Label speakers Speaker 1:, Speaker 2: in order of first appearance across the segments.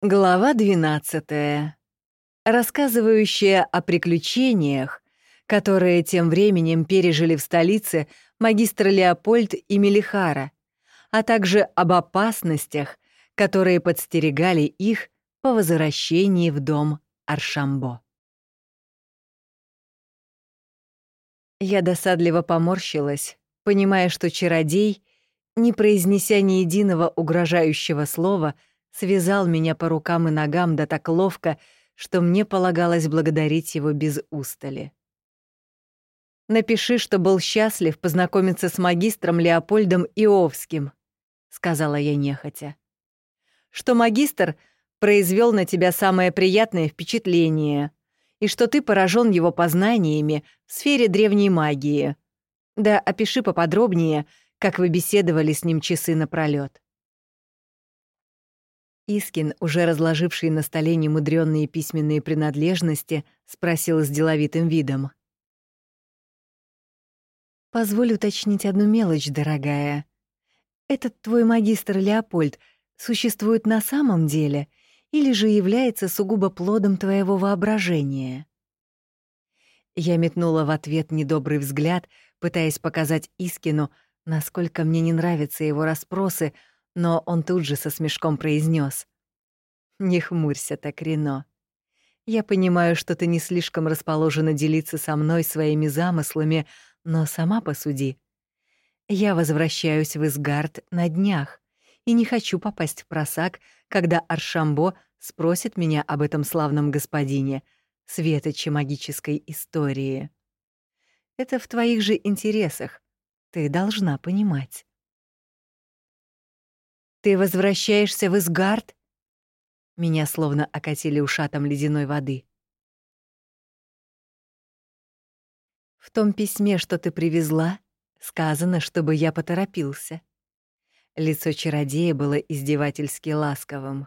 Speaker 1: Глава 12. Рассказывающая о приключениях, которые тем временем пережили в столице магистр Леопольд и Мелихара, а также об опасностях, которые подстерегали их по возвращении в дом Аршамбо. Я досадливо поморщилась, понимая, что чародей, не произнеся ни единого угрожающего слова, — связал меня по рукам и ногам да так ловко, что мне полагалось благодарить его без устали. «Напиши, что был счастлив познакомиться с магистром Леопольдом Иовским», — сказала я нехотя. «Что магистр произвел на тебя самое приятное впечатление, и что ты поражен его познаниями в сфере древней магии. Да опиши поподробнее, как вы беседовали с ним часы напролёт. Искин, уже разложивший на столе немудрённые письменные принадлежности, спросил с деловитым видом. «Позволь уточнить одну мелочь, дорогая. Этот твой магистр Леопольд существует на самом деле или же является сугубо плодом твоего воображения?» Я метнула в ответ недобрый взгляд, пытаясь показать Искину, насколько мне не нравятся его расспросы, но он тут же со смешком произнес: «Не хмурься так, Рено. Я понимаю, что ты не слишком расположена делиться со мной своими замыслами, но сама посуди. Я возвращаюсь в Изгард на днях и не хочу попасть в просак, когда Аршамбо спросит меня об этом славном господине, светоче магической истории. Это в твоих же интересах, ты должна понимать. «Ты возвращаешься в Изгард?» Меня словно окатили ушатом ледяной воды. «В том письме, что ты привезла, сказано, чтобы я поторопился». Лицо чародея было издевательски ласковым.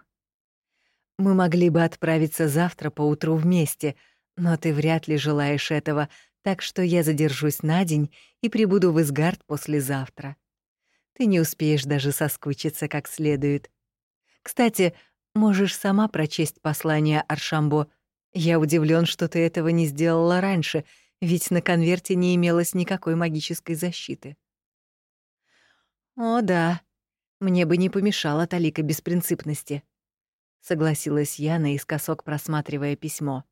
Speaker 1: «Мы могли бы отправиться завтра поутру вместе, но ты вряд ли желаешь этого, так что я задержусь на день и прибуду в Изгард послезавтра ты не успеешь даже соскучиться как следует. Кстати, можешь сама прочесть послание Аршамбо. Я удивлен, что ты этого не сделала раньше, ведь на конверте не имелось никакой магической защиты. О, да. Мне бы не помешала талика беспринципности, согласилась я наискосок просматривая письмо.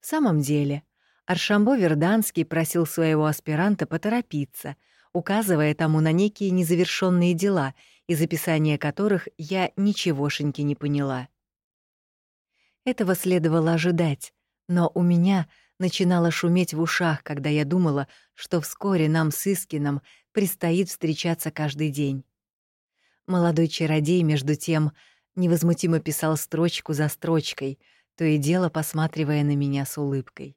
Speaker 1: В самом деле, Аршамбо Верданский просил своего аспиранта поторопиться — указывая тому на некие незавершенные дела, из описания которых я ничегошеньки не поняла. Этого следовало ожидать, но у меня начинало шуметь в ушах, когда я думала, что вскоре нам с Искином предстоит встречаться каждый день. Молодой чародей, между тем, невозмутимо писал строчку за строчкой, то и дело посматривая на меня с улыбкой.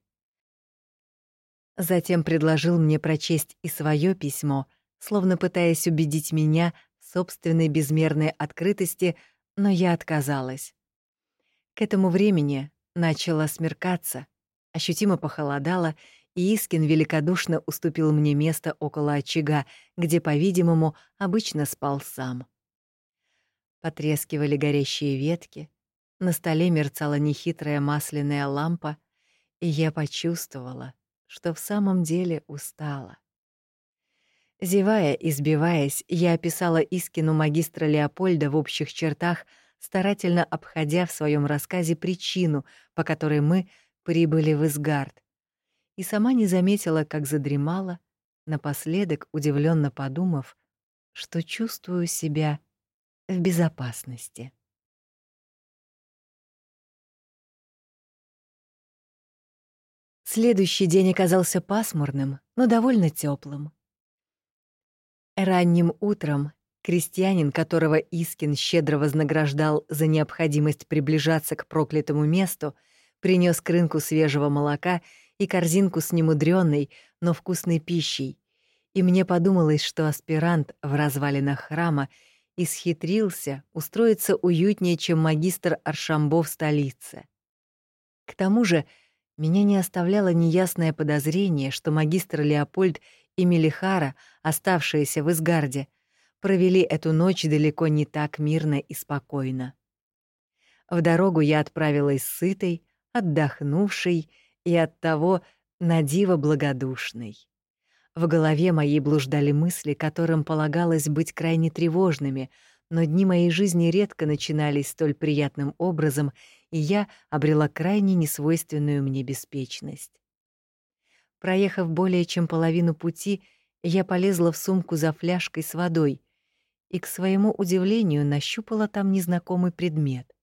Speaker 1: Затем предложил мне прочесть и свое письмо, словно пытаясь убедить меня в собственной безмерной открытости, но я отказалась. К этому времени начало смеркаться, ощутимо похолодало, и Искин великодушно уступил мне место около очага, где, по-видимому, обычно спал сам. Потрескивали горящие ветки, на столе мерцала нехитрая масляная лампа, и я почувствовала, что в самом деле устала. Зевая и сбиваясь, я описала Искину магистра Леопольда в общих чертах, старательно обходя в своем рассказе причину, по которой мы прибыли в Изгард. И сама не заметила, как задремала, напоследок удивленно подумав, что чувствую себя в безопасности. Следующий день оказался пасмурным, но довольно теплым. Ранним утром крестьянин, которого Искин щедро вознаграждал за необходимость приближаться к проклятому месту, принес к рынку свежего молока и корзинку с немудрённой, но вкусной пищей. И мне подумалось, что аспирант в развалинах храма исхитрился устроиться уютнее, чем магистр Аршамбо в столице. К тому же, меня не оставляло неясное подозрение, что магистр Леопольд и Мелихара, оставшиеся в Изгарде, провели эту ночь далеко не так мирно и спокойно. В дорогу я отправилась сытой, отдохнувшей и оттого надиво благодушной. В голове моей блуждали мысли, которым полагалось быть крайне тревожными, но дни моей жизни редко начинались столь приятным образом, и я обрела крайне несвойственную мне беспечность. Проехав более чем половину пути, я полезла в сумку за фляжкой с водой и, к своему удивлению, нащупала там незнакомый предмет.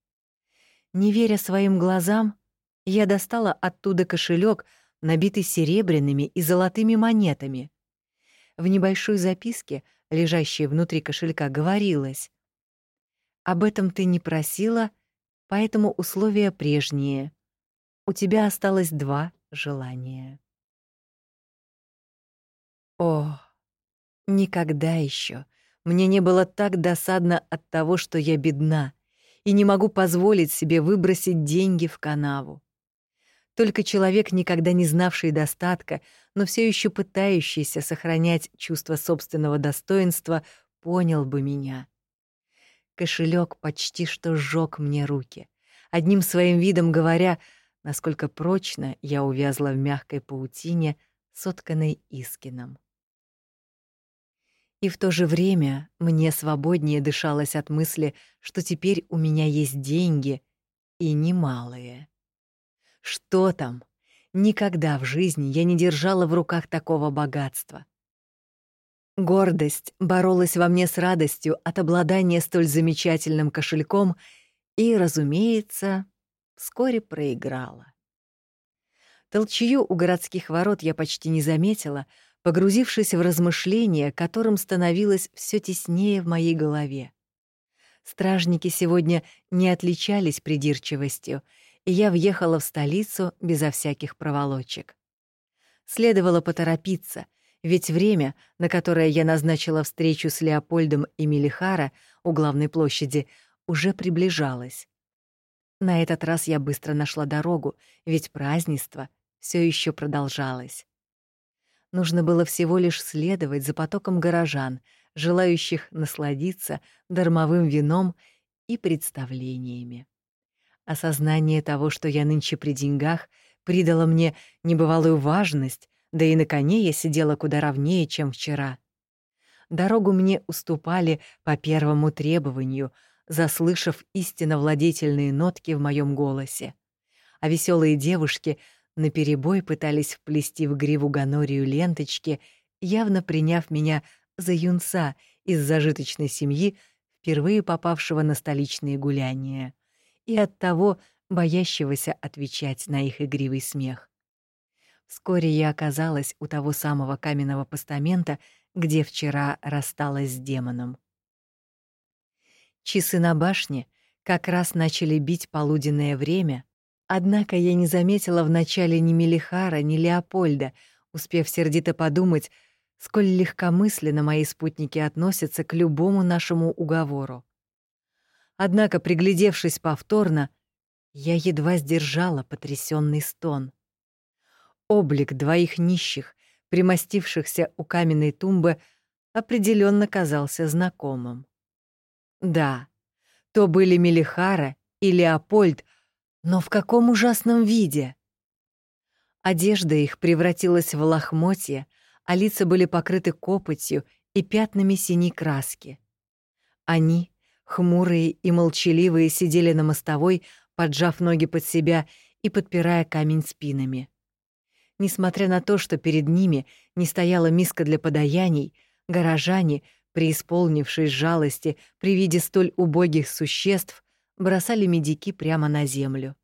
Speaker 1: Не веря своим глазам, я достала оттуда кошелек, набитый серебряными и золотыми монетами. В небольшой записке, лежащей внутри кошелька, говорилось «Об этом ты не просила, поэтому условия прежние. У тебя осталось два желания». О, никогда еще мне не было так досадно от того, что я бедна и не могу позволить себе выбросить деньги в канаву. Только человек, никогда не знавший достатка, но все еще пытающийся сохранять чувство собственного достоинства, понял бы меня. Кошелек почти что сжег мне руки, одним своим видом говоря, насколько прочно я увязла в мягкой паутине, сотканной Искином. И в то же время мне свободнее дышалось от мысли, что теперь у меня есть деньги, и немалые. Что там? Никогда в жизни я не держала в руках такого богатства. Гордость боролась во мне с радостью от обладания столь замечательным кошельком и, разумеется, вскоре проиграла. Толчью у городских ворот я почти не заметила, погрузившись в размышления, которым становилось все теснее в моей голове. Стражники сегодня не отличались придирчивостью, и я въехала в столицу безо всяких проволочек. Следовало поторопиться, ведь время, на которое я назначила встречу с Леопольдом и Мелихара у главной площади, уже приближалось. На этот раз я быстро нашла дорогу, ведь празднество все еще продолжалось. Нужно было всего лишь следовать за потоком горожан, желающих насладиться дармовым вином и представлениями. Осознание того, что я нынче при деньгах, придало мне небывалую важность, да и на коне я сидела куда ровнее, чем вчера. Дорогу мне уступали по первому требованию, заслышав истинно владетельные нотки в моем голосе. А веселые девушки наперебой пытались вплести в гриву Ганорию ленточки, явно приняв меня за юнца из зажиточной семьи, впервые попавшего на столичные гуляния, и оттого боящегося отвечать на их игривый смех. Вскоре я оказалась у того самого каменного постамента, где вчера рассталась с демоном. Часы на башне как раз начали бить полуденное время, Однако я не заметила вначале ни Мелихара, ни Леопольда, успев сердито подумать, сколь легкомысленно мои спутники относятся к любому нашему уговору. Однако, приглядевшись повторно, я едва сдержала потрясенный стон. Облик двоих нищих, примостившихся у каменной тумбы, определенно казался знакомым. Да, то были Мелихара и Леопольд, но в каком ужасном виде! Одежда их превратилась в лохмотья, а лица были покрыты копотью и пятнами синей краски. Они, хмурые и молчаливые, сидели на мостовой, поджав ноги под себя и подпирая камень спинами. Несмотря на то, что перед ними не стояла миска для подаяний, горожане, преисполнившись жалости при виде столь убогих существ, бросали медики прямо на землю.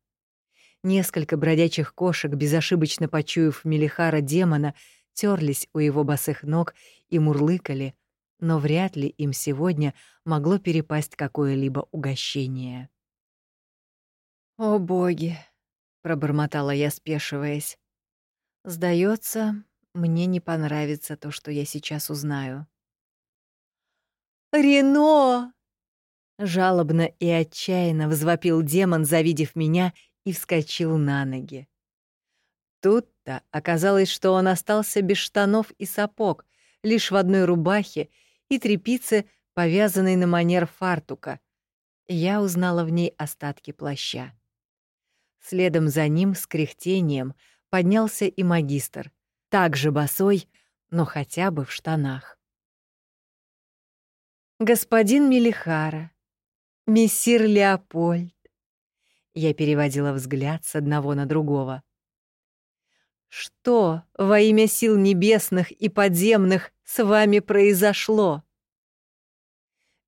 Speaker 1: Несколько бродячих кошек, безошибочно почуяв Мелихара демона, терлись у его босых ног и мурлыкали, но вряд ли им сегодня могло перепасть какое-либо угощение. «О боги!» — пробормотала я, спешиваясь. Сдается, мне не понравится то, что я сейчас узнаю». «Рено!» Жалобно и отчаянно взвопил демон, завидев меня, и вскочил на ноги. Тут-то оказалось, что он остался без штанов и сапог, лишь в одной рубахе и тряпице, повязанной на манер фартука. Я узнала в ней остатки плаща. Следом за ним с кряхтением поднялся и магистр, также босой, но хотя бы в штанах. «Господин Мелихара, мессир Леопольд», я переводила взгляд с одного на другого. «Что во имя сил небесных и подземных с вами произошло?»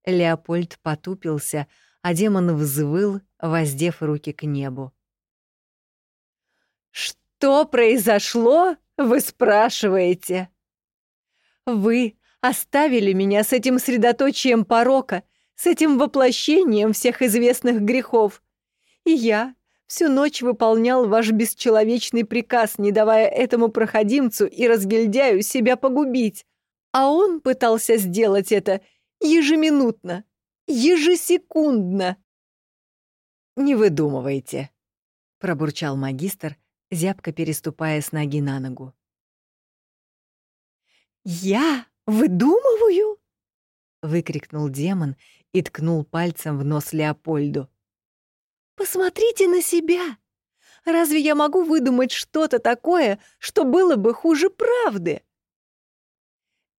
Speaker 1: Леопольд потупился, а демон взвыл, воздев руки к небу. «Что произошло, вы спрашиваете?» «Вы оставили меня с этим средоточием порока, с этим воплощением всех известных грехов, и я всю ночь выполнял ваш бесчеловечный приказ, не давая этому проходимцу и разгильдяю себя погубить. А он пытался сделать это ежеминутно, ежесекундно. «Не выдумывайте», — пробурчал магистр, зябко переступая с ноги на ногу. «Я выдумываю?» — выкрикнул демон и ткнул пальцем в нос Леопольду. «Посмотрите на себя! Разве я могу выдумать что-то такое, что было бы хуже правды?»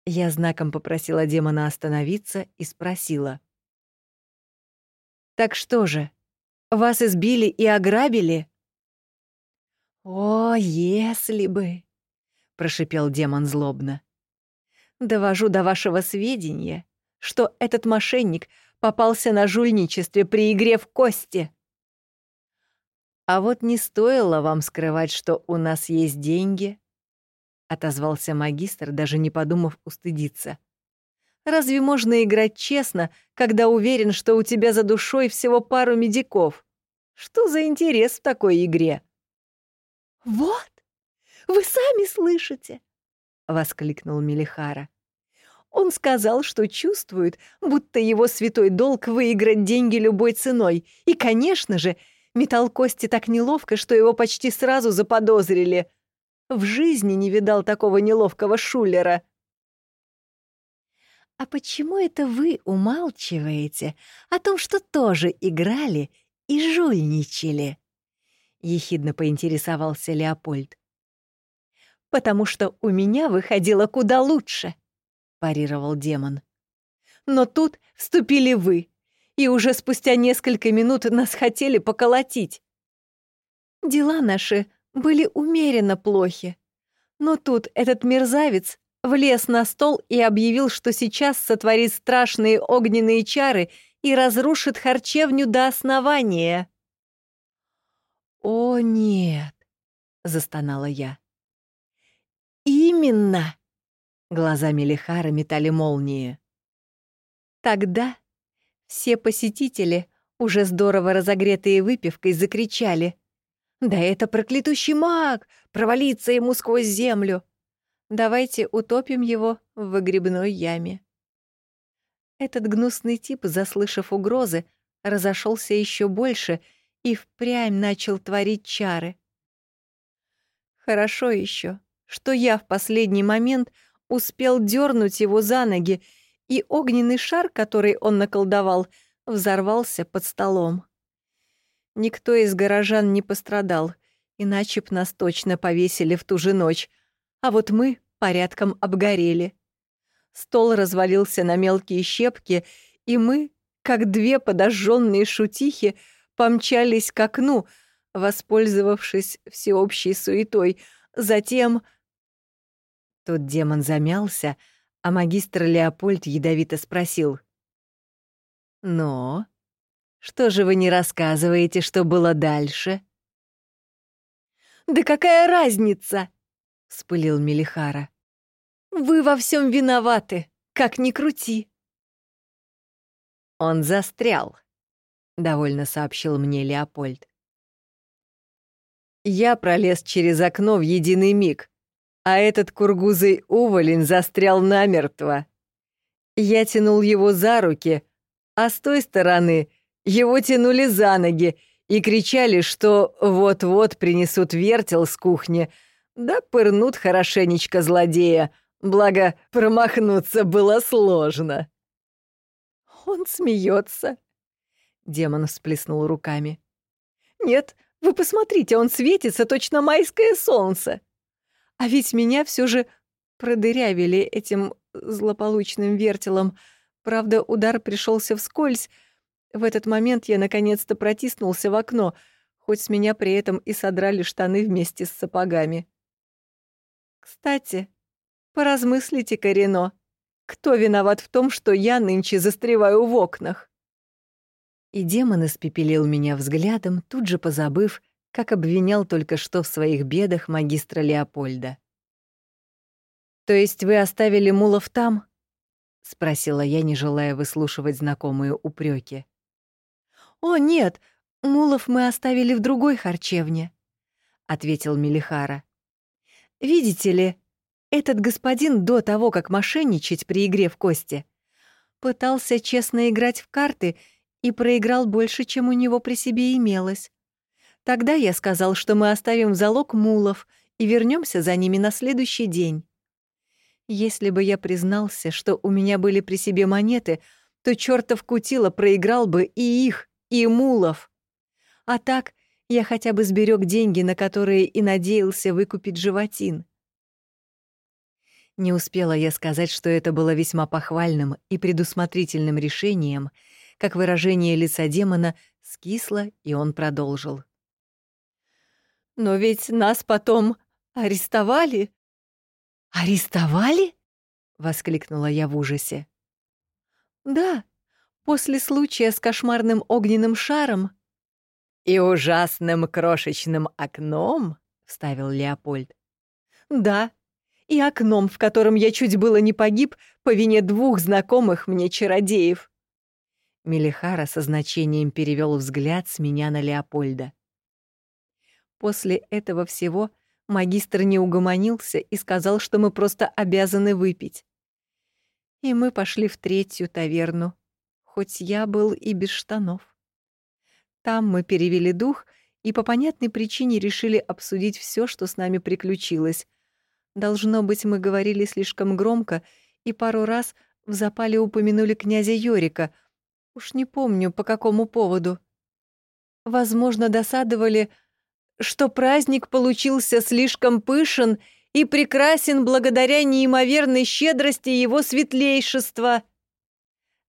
Speaker 1: Я знаком попросила демона остановиться и спросила. «Так что же, вас избили и ограбили?» «О, если бы!» — прошипел демон злобно. «Довожу до вашего сведения, что этот мошенник попался на жульничестве при игре в кости». «А вот не стоило вам скрывать, что у нас есть деньги», — отозвался магистр, даже не подумав устыдиться. «Разве можно играть честно, когда уверен, что у тебя за душой всего пару медиков? Что за интерес в такой игре?» «Вот, вы сами слышите!» — воскликнул Мелихара. Он сказал, что чувствует, будто его святой долг выиграть деньги любой ценой. И, конечно же, металл кости так неловко, что его почти сразу заподозрили. В жизни не видал такого неловкого шулера. «А почему это вы умалчиваете о том, что тоже играли и жульничали?» — ехидно поинтересовался Леопольд. «Потому что у меня выходило куда лучше», — парировал демон. «Но тут вступили вы, и уже спустя несколько минут нас хотели поколотить. Дела наши были умеренно плохи. Но тут этот мерзавец влез на стол и объявил, что сейчас сотворит страшные огненные чары и разрушит харчевню до основания. «О, нет!» — застонала я. «Именно!» — глаза Мелихара метали молнии. Тогда все посетители, уже здорово разогретые выпивкой, закричали. «Да это проклятущий маг! Провалиться ему сквозь землю! Давайте утопим его в выгребной яме». Этот гнусный тип, заслышав угрозы, разошелся еще больше и впрямь начал творить чары. Хорошо еще, что я в последний момент успел дернуть его за ноги и огненный шар, который он наколдовал, взорвался под столом. Никто из горожан не пострадал, иначе б нас точно повесили в ту же ночь, а вот мы порядком обгорели. Стол развалился на мелкие щепки, и мы, как две подожженные шутихи, помчались к окну, воспользовавшись всеобщей суетой. Затем... Тут демон замялся, а магистр Леопольд ядовито спросил. «Но? Что же вы не рассказываете, что было дальше?» «Да какая разница?» — вспылил Мелихара. «Вы во всем виноваты, как ни крути». «Он застрял», — довольно сообщил мне Леопольд. Я пролез через окно в единый миг, а этот кургузый уволень застрял намертво. Я тянул его за руки, а с той стороны его тянули за ноги и кричали, что вот-вот принесут вертел с кухни, да пырнут хорошенечко злодея, благо промахнуться было сложно. Он смеется. Демон всплеснул руками. «Нет, вы посмотрите, он светится, точно майское солнце. А ведь меня все же продырявили этим злополучным вертелом. Правда, удар пришелся вскользь. В этот момент я наконец-то протиснулся в окно, хоть с меня при этом и содрали штаны вместе с сапогами. Кстати, поразмыслите, Карино, кто виноват в том, что я нынче застреваю в окнах? И демон испепелил меня взглядом, тут же позабыв, как обвинял только что в своих бедах магистра Леопольда. «То есть вы оставили мулов там?» — спросила я, не желая выслушивать знакомые упреки. «О, нет, мулов мы оставили в другой харчевне», — ответил Мелихара. «Видите ли, этот господин до того, как мошенничать при игре в кости, пытался честно играть в карты и проиграл больше, чем у него при себе имелось. Тогда я сказал, что мы оставим в залог мулов и вернемся за ними на следующий день. Если бы я признался, что у меня были при себе монеты, то чертов кутила проиграл бы и их, и мулов. А так я хотя бы сберег деньги, на которые и надеялся выкупить животин. Не успела я сказать, что это было весьма похвальным и предусмотрительным решением, как выражение лица демона скисло, и он продолжил. «Но ведь нас потом арестовали». «Арестовали?» — воскликнула я в ужасе. «Да, после случая с кошмарным огненным шаром...» «И ужасным крошечным окном?» — вставил Леопольд. «Да, и окном, в котором я чуть было не погиб по вине двух знакомых мне чародеев». Мелихара со значением перевел взгляд с меня на Леопольда. После этого всего магистр не угомонился и сказал, что мы просто обязаны выпить. И мы пошли в третью таверну, хоть я был и без штанов. Там мы перевели дух и по понятной причине решили обсудить все, что с нами приключилось, Должно быть, мы говорили слишком громко и пару раз в запале упомянули князя Йорика. Уж не помню, по какому поводу. Возможно, досадовали, что праздник получился слишком пышен и прекрасен благодаря неимоверной щедрости его светлейшества.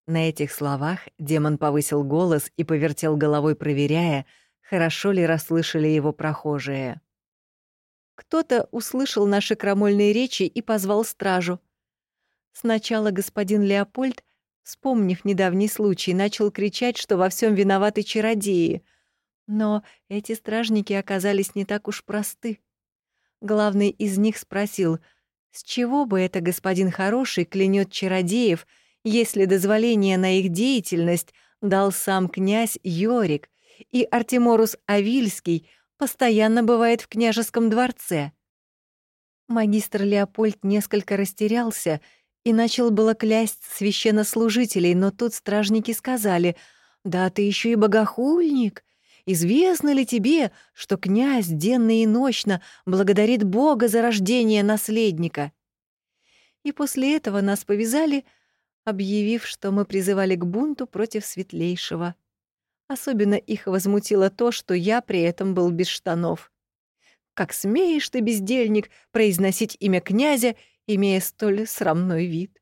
Speaker 1: На этих словах демон повысил голос и повертел головой, проверяя, хорошо ли расслышали его прохожие. Кто-то услышал наши крамольные речи и позвал стражу. Сначала господин Леопольд, вспомнив недавний случай, начал кричать, что во всем виноваты чародеи. Но эти стражники оказались не так уж просты. Главный из них спросил, с чего бы это господин хороший клянет чародеев, если дозволение на их деятельность дал сам князь Йорик, и Артеморус Авильский постоянно бывает в княжеском дворце. Магистр Леопольд несколько растерялся и начал было клясть священнослужителей, но тут стражники сказали, «Да ты еще и богохульник! Известно ли тебе, что князь денно и ночно благодарит Бога за рождение наследника?» И после этого нас повязали, объявив, что мы призывали к бунту против светлейшего. Особенно их возмутило то, что я при этом был без штанов. Как смеешь ты, бездельник, произносить имя князя, имея столь срамной вид?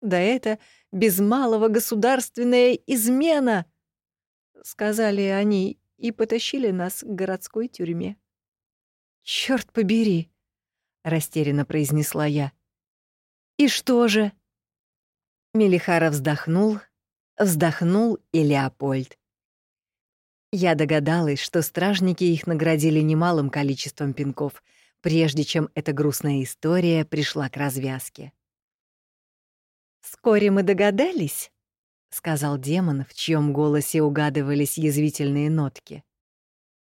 Speaker 1: Да это без малого государственная измена, — сказали они и потащили нас к городской тюрьме. Черт побери, — растерянно произнесла я. И что же? Мелихара вздохнул, вздохнул и Леопольд. Я догадалась, что стражники их наградили немалым количеством пинков, прежде чем эта грустная история пришла к развязке. «Вскоре мы догадались», — сказал демон, в чьем голосе угадывались язвительные нотки,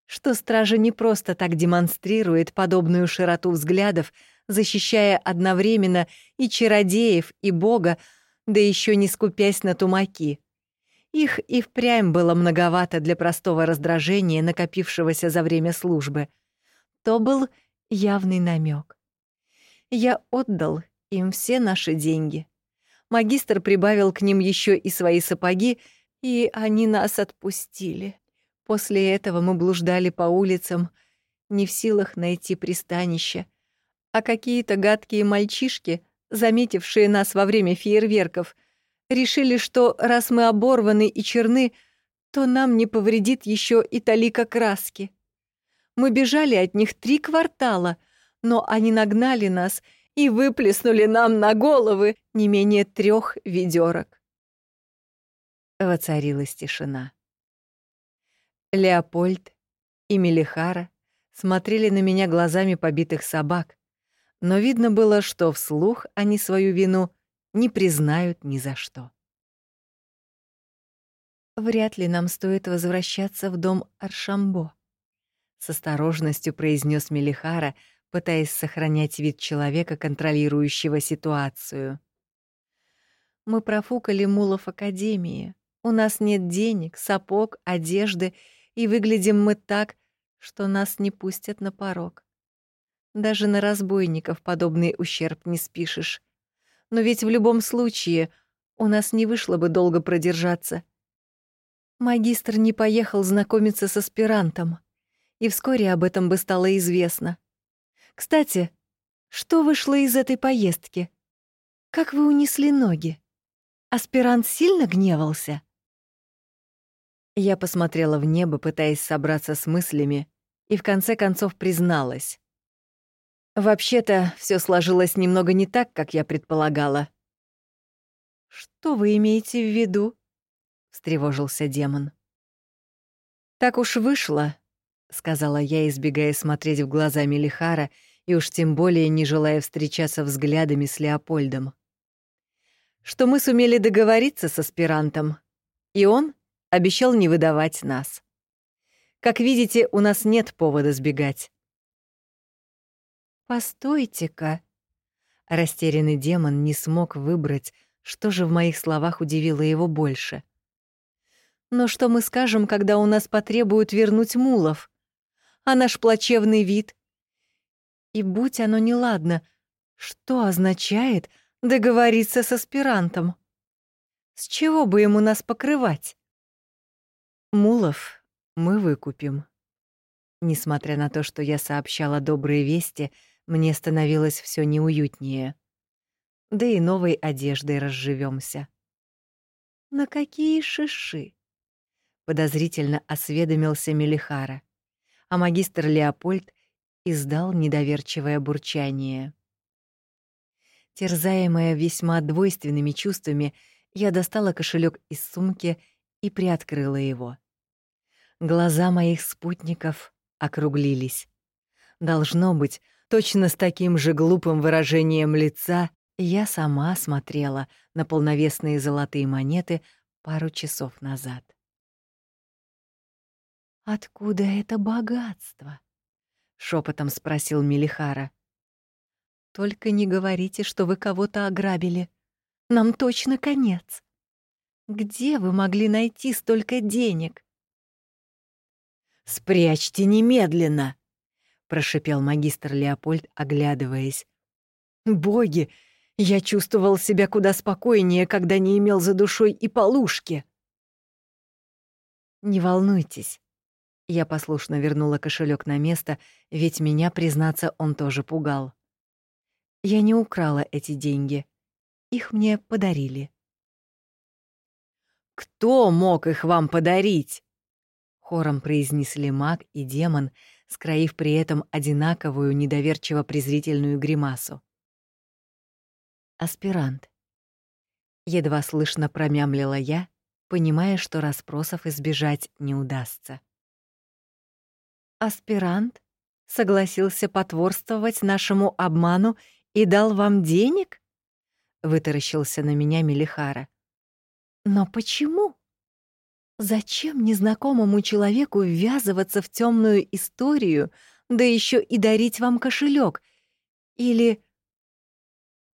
Speaker 1: «что стража не просто так демонстрирует подобную широту взглядов, защищая одновременно и чародеев, и бога, да еще не скупясь на тумаки. Их и впрямь было многовато для простого раздражения, накопившегося за время службы. То был явный намек. Я отдал им все наши деньги. Магистр прибавил к ним еще и свои сапоги И они нас отпустили. После этого мы блуждали по улицам, не в силах найти пристанище, а какие-то гадкие мальчишки, заметившие нас во время фейерверков, решили, что раз мы оборваны и черны, то нам не повредит еще и талика краски. Мы бежали от них три квартала, но они нагнали нас и выплеснули нам на головы не менее трех ведерок. Воцарилась тишина. Леопольд и Мелихара смотрели на меня глазами побитых собак, но видно было, что вслух они свою вину не признают ни за что. «Вряд ли нам стоит возвращаться в дом Аршамбо», — с осторожностью произнес Мелихара, пытаясь сохранять вид человека, контролирующего ситуацию. «Мы профукали мулов Академии. У нас нет денег, сапог, одежды, и выглядим мы так, что нас не пустят на порог. Даже на разбойников подобный ущерб не спишешь. Но ведь в любом случае у нас не вышло бы долго продержаться. Магистр не поехал знакомиться с аспирантом, и вскоре об этом бы стало известно. Кстати, что вышло из этой поездки? Как вы унесли ноги? Аспирант сильно гневался? Я посмотрела в небо, пытаясь собраться с мыслями, и в конце концов призналась. Вообще-то все сложилось немного не так, как я предполагала. «Что вы имеете в виду?» — встревожился демон. «Так уж вышло», — сказала я, избегая смотреть в глаза Мелихара и уж тем более не желая встречаться взглядами с Леопольдом. «Что мы сумели договориться с аспирантом, и он обещал не выдавать нас. Как видите, у нас нет повода сбегать. «Постойте-ка!» Растерянный демон не смог выбрать, что же в моих словах удивило его больше. «Но что мы скажем, когда у нас потребуют вернуть мулов? А наш плачевный вид? И будь оно неладно, что означает договориться с аспирантом? С чего бы ему нас покрывать?» Мулов мы выкупим. Несмотря на то, что я сообщала добрые вести, мне становилось все неуютнее. Да и новой одеждой разживемся. На какие шиши? Подозрительно осведомился Мелихара, а магистр Леопольд издал недоверчивое бурчание. Терзаемая весьма двойственными чувствами, я достала кошелек из сумки и приоткрыла его. Глаза моих спутников округлились. Должно быть, точно с таким же глупым выражением лица я сама смотрела на полновесные золотые монеты пару часов назад. «Откуда это богатство?» — шепотом спросил Мелихара. «Только не говорите, что вы кого-то ограбили. Нам точно конец». Где вы могли найти столько денег? Спрячьте немедленно, прошипел магистр Леопольд, оглядываясь. Боги, я чувствовал себя куда спокойнее, когда не имел за душой и полушки. Не волнуйтесь. Я послушно вернула кошелек на место, ведь меня, признаться, он тоже пугал. Я не украла эти деньги. Их мне подарили. Кто мог их вам подарить?» Хором произнесли маг и демон, скроив при этом одинаковую недоверчиво-презрительную гримасу. «Аспирант». Едва слышно промямлила я, понимая, что расспросов избежать не удастся. «Аспирант согласился потворствовать нашему обману и дал вам денег?» — вытаращился на меня Мелихара. Но почему? Зачем незнакомому человеку ввязываться в темную историю, да еще и дарить вам кошелек? Или...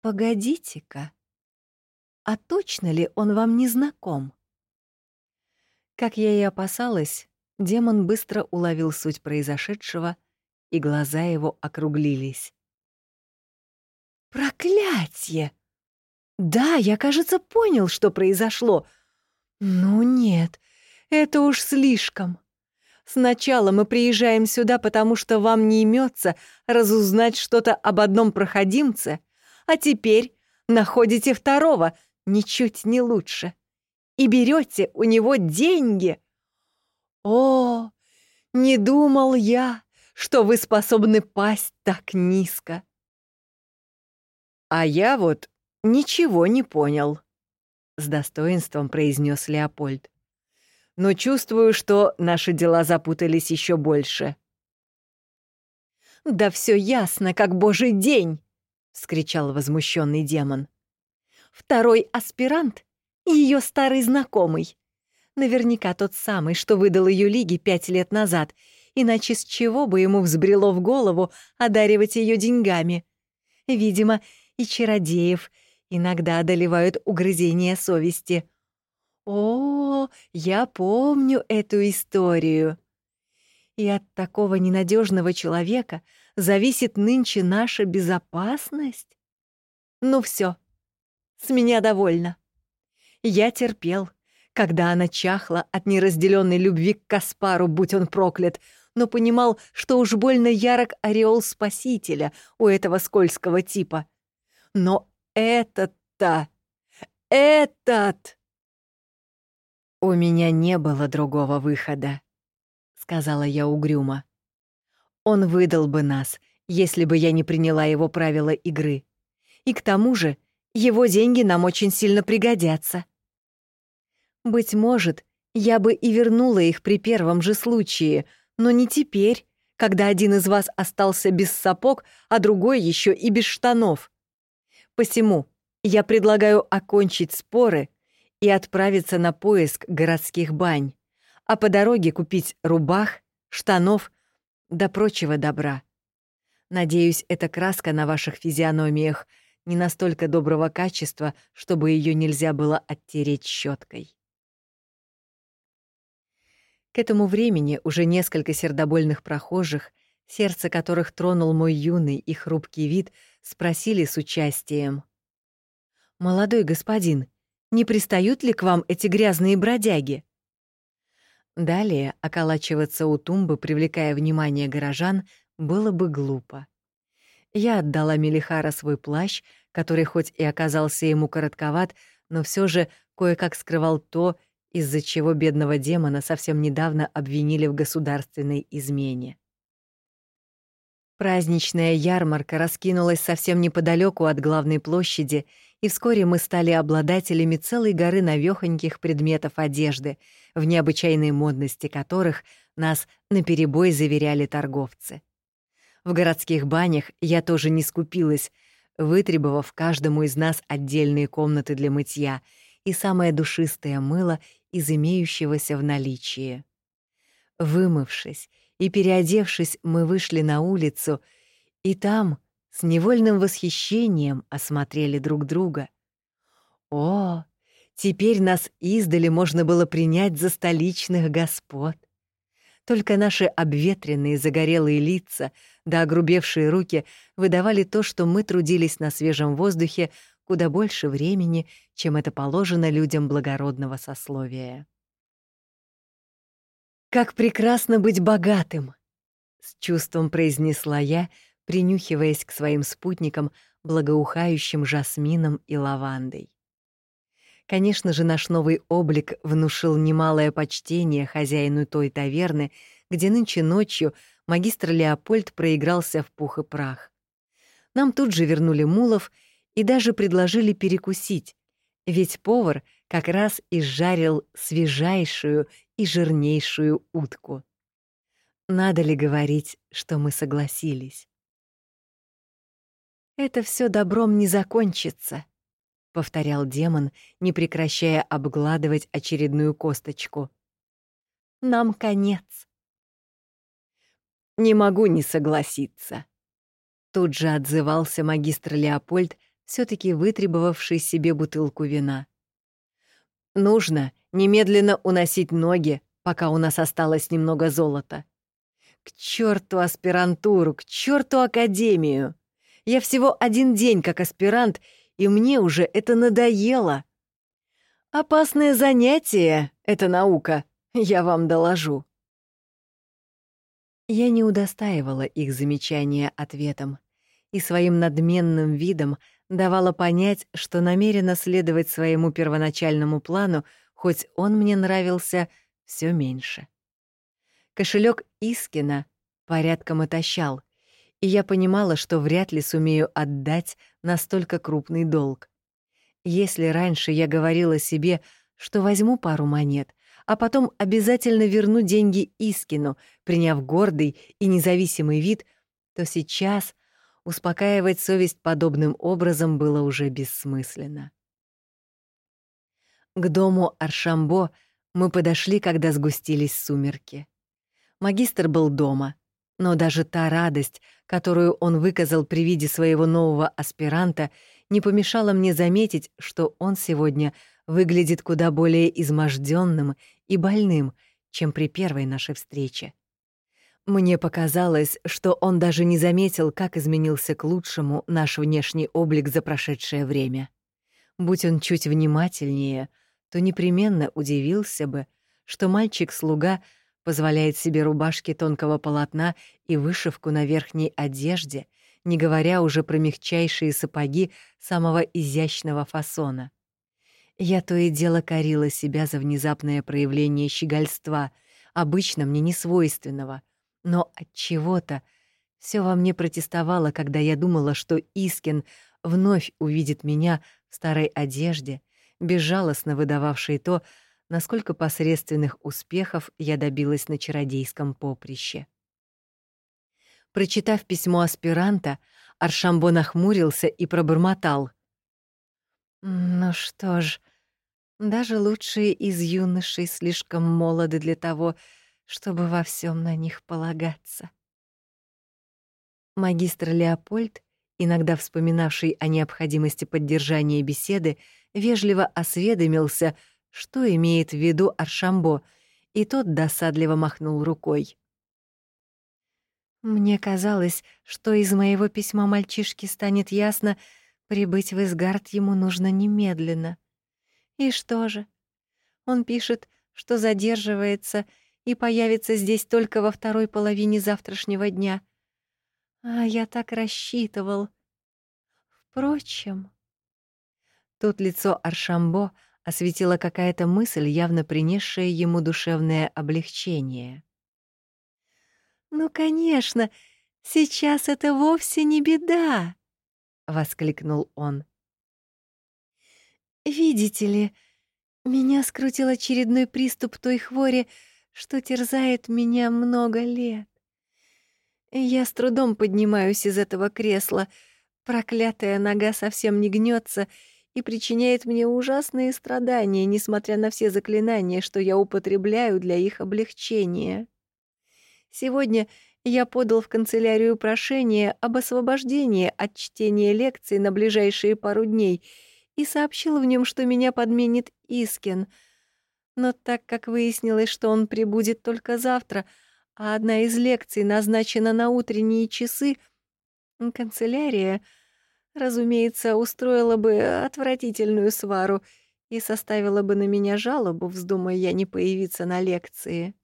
Speaker 1: Погодите-ка. А точно ли он вам не знаком? Как я и опасалась, демон быстро уловил суть произошедшего, и глаза его округлились. «Проклятье!» Да, я, кажется, понял, что произошло. Ну нет, это уж слишком. Сначала мы приезжаем сюда, потому что вам не имется разузнать что-то об одном проходимце, а теперь находите второго, ничуть не лучше, и берете у него деньги. О, не думал я, что вы способны пасть так низко. А я вот ничего не понял, с достоинством произнес Леопольд. Но чувствую, что наши дела запутались еще больше. Да все ясно, как божий день, вскричал возмущенный демон. Второй аспирант — ее старый знакомый. Наверняка тот самый, что выдал ее лиге пять лет назад, иначе с чего бы ему взбрело в голову одаривать ее деньгами? Видимо, и чародеев иногда одолевают угрызения совести. О, я помню эту историю. И от такого ненадежного человека зависит нынче наша безопасность? Ну все, с меня довольно. Я терпел, когда она чахла от неразделенной любви к Каспару, будь он проклят, но понимал, что уж больно ярок ореол спасителя у этого скользкого типа. Но этот-то... Этот... «У меня не было другого выхода», — сказала я угрюмо. «Он выдал бы нас, если бы я не приняла его правила игры. И к тому же его деньги нам очень сильно пригодятся. Быть может, я бы и вернула их при первом же случае, но не теперь, когда один из вас остался без сапог, а другой еще и без штанов. Посему я предлагаю окончить споры и отправиться на поиск городских бань, а по дороге купить рубах, штанов да прочего добра. Надеюсь, эта краска на ваших физиономиях — не настолько доброго качества, чтобы ее нельзя было оттереть щеткой. К этому времени уже несколько сердобольных прохожих, сердце которых тронул мой юный и хрупкий вид, спросили с участием. «Молодой господин, не пристают ли к вам эти грязные бродяги?» Далее околачиваться у тумбы, привлекая внимание горожан, было бы глупо. Я отдала Мелихара свой плащ, который хоть и оказался ему коротковат, но все же кое-как скрывал то, из-за чего бедного демона совсем недавно обвинили в государственной измене. Праздничная ярмарка раскинулась совсем неподалеку от главной площади, и вскоре мы стали обладателями целой горы навёхоньких предметов одежды, в необычайной модности которых нас наперебой заверяли торговцы. В городских банях я тоже не скупилась, вытребовав каждому из нас отдельные комнаты для мытья и самое душистое мыло из имеющегося в наличии. Вымывшись и переодевшись, мы вышли на улицу, и там с невольным восхищением осмотрели друг друга. О, теперь нас издали можно было принять за столичных господ. Только наши обветренные загорелые лица да огрубевшие руки выдавали то, что мы трудились на свежем воздухе куда больше времени, чем это положено людям благородного сословия. «Как прекрасно быть богатым!» — с чувством произнесла я, принюхиваясь к своим спутникам, благоухающим жасмином и лавандой. Конечно же, наш новый облик внушил немалое почтение хозяину той таверны, где нынче ночью магистр Леопольд проигрался в пух и прах. Нам тут же вернули мулов и даже предложили перекусить, ведь повар как раз изжарил свежайшую и жирнейшую утку. Надо ли говорить, что мы согласились? Это все добром не закончится, повторял демон, не прекращая обгладывать очередную косточку. Нам конец. Не могу не согласиться. Тут же отзывался магистр Леопольд, все таки вытребовавший себе бутылку вина. Нужно немедленно уносить ноги, пока у нас осталось немного золота. К черту аспирантуру, к черту академию! Я всего один день как аспирант, и мне уже это надоело. Опасное занятие — это наука, я вам доложу. Я не удостаивала их замечания ответом и своим надменным видом давала понять, что намерена следовать своему первоначальному плану, хоть он мне нравился все меньше. Кошелек Искина порядком отощал, и я понимала, что вряд ли сумею отдать настолько крупный долг. Если раньше я говорила себе, что возьму пару монет, а потом обязательно верну деньги Искину, приняв гордый и независимый вид, то сейчас успокаивать совесть подобным образом было уже бессмысленно. К дому Аршамбо мы подошли, когда сгустились сумерки. Магистр был дома, но даже та радость, которую он выказал при виде своего нового аспиранта, не помешало мне заметить, что он сегодня выглядит куда более изможденным и больным, чем при первой нашей встрече. Мне показалось, что он даже не заметил, как изменился к лучшему наш внешний облик за прошедшее время. Будь он чуть внимательнее, то непременно удивился бы, что мальчик-слуга позволяет себе рубашки тонкого полотна и вышивку на верхней одежде, не говоря уже про мягчайшие сапоги самого изящного фасона. Я то и дело корила себя за внезапное проявление щегольства, обычно мне не свойственного, но от чего-то все во мне протестовало, когда я думала, что Искин вновь увидит меня в старой одежде, безжалостно выдававшей то, насколько посредственных успехов я добилась на чародейском поприще. Прочитав письмо аспиранта, Аршамбо нахмурился и пробормотал. «Ну что ж, даже лучшие из юношей слишком молоды для того, чтобы во всем на них полагаться». Магистр Леопольд, иногда вспоминавший о необходимости поддержания беседы, вежливо осведомился, что имеет в виду Аршамбо, и тот досадливо махнул рукой. Мне казалось, что из моего письма мальчишке станет ясно, прибыть в Изгард ему нужно немедленно. И что же? Он пишет, что задерживается и появится здесь только во второй половине завтрашнего дня. А я так рассчитывал. Впрочем... Тут лицо Аршамбо осветила какая-то мысль, явно принесшая ему душевное облегчение. «Ну, конечно, сейчас это вовсе не беда!» — воскликнул он. «Видите ли, меня скрутил очередной приступ той хвори, что терзает меня много лет. Я с трудом поднимаюсь из этого кресла, проклятая нога совсем не гнется и причиняет мне ужасные страдания, несмотря на все заклинания, что я употребляю для их облегчения. Сегодня я подал в канцелярию прошение об освобождении от чтения лекций на ближайшие пару дней и сообщил в нем, что меня подменит Искин. Но так как выяснилось, что он прибудет только завтра, а одна из лекций назначена на утренние часы, канцелярия, разумеется, устроила бы отвратительную свару и составила бы на меня жалобу, вздумая я не появиться на лекции.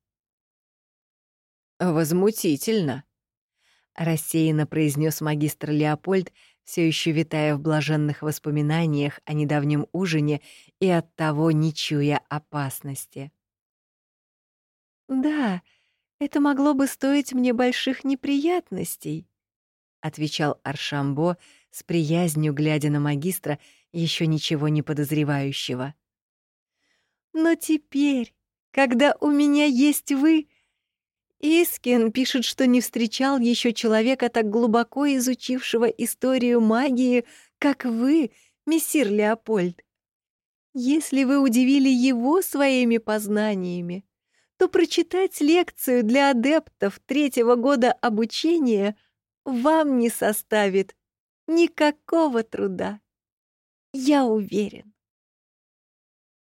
Speaker 2: «Возмутительно», — рассеянно произнес магистр Леопольд, все еще витая в блаженных воспоминаниях о недавнем ужине и оттого не чуя опасности.
Speaker 1: «Да, это могло бы стоить мне больших неприятностей», — отвечал Аршамбо с приязнью, глядя на магистра, еще ничего не подозревающего. «Но теперь, когда у меня есть вы, Искин пишет, что не встречал еще человека, так глубоко изучившего историю магии, как вы, мессир Леопольд. Если вы удивили его своими познаниями, то прочитать лекцию для адептов третьего года обучения вам не составит никакого труда. Я уверен.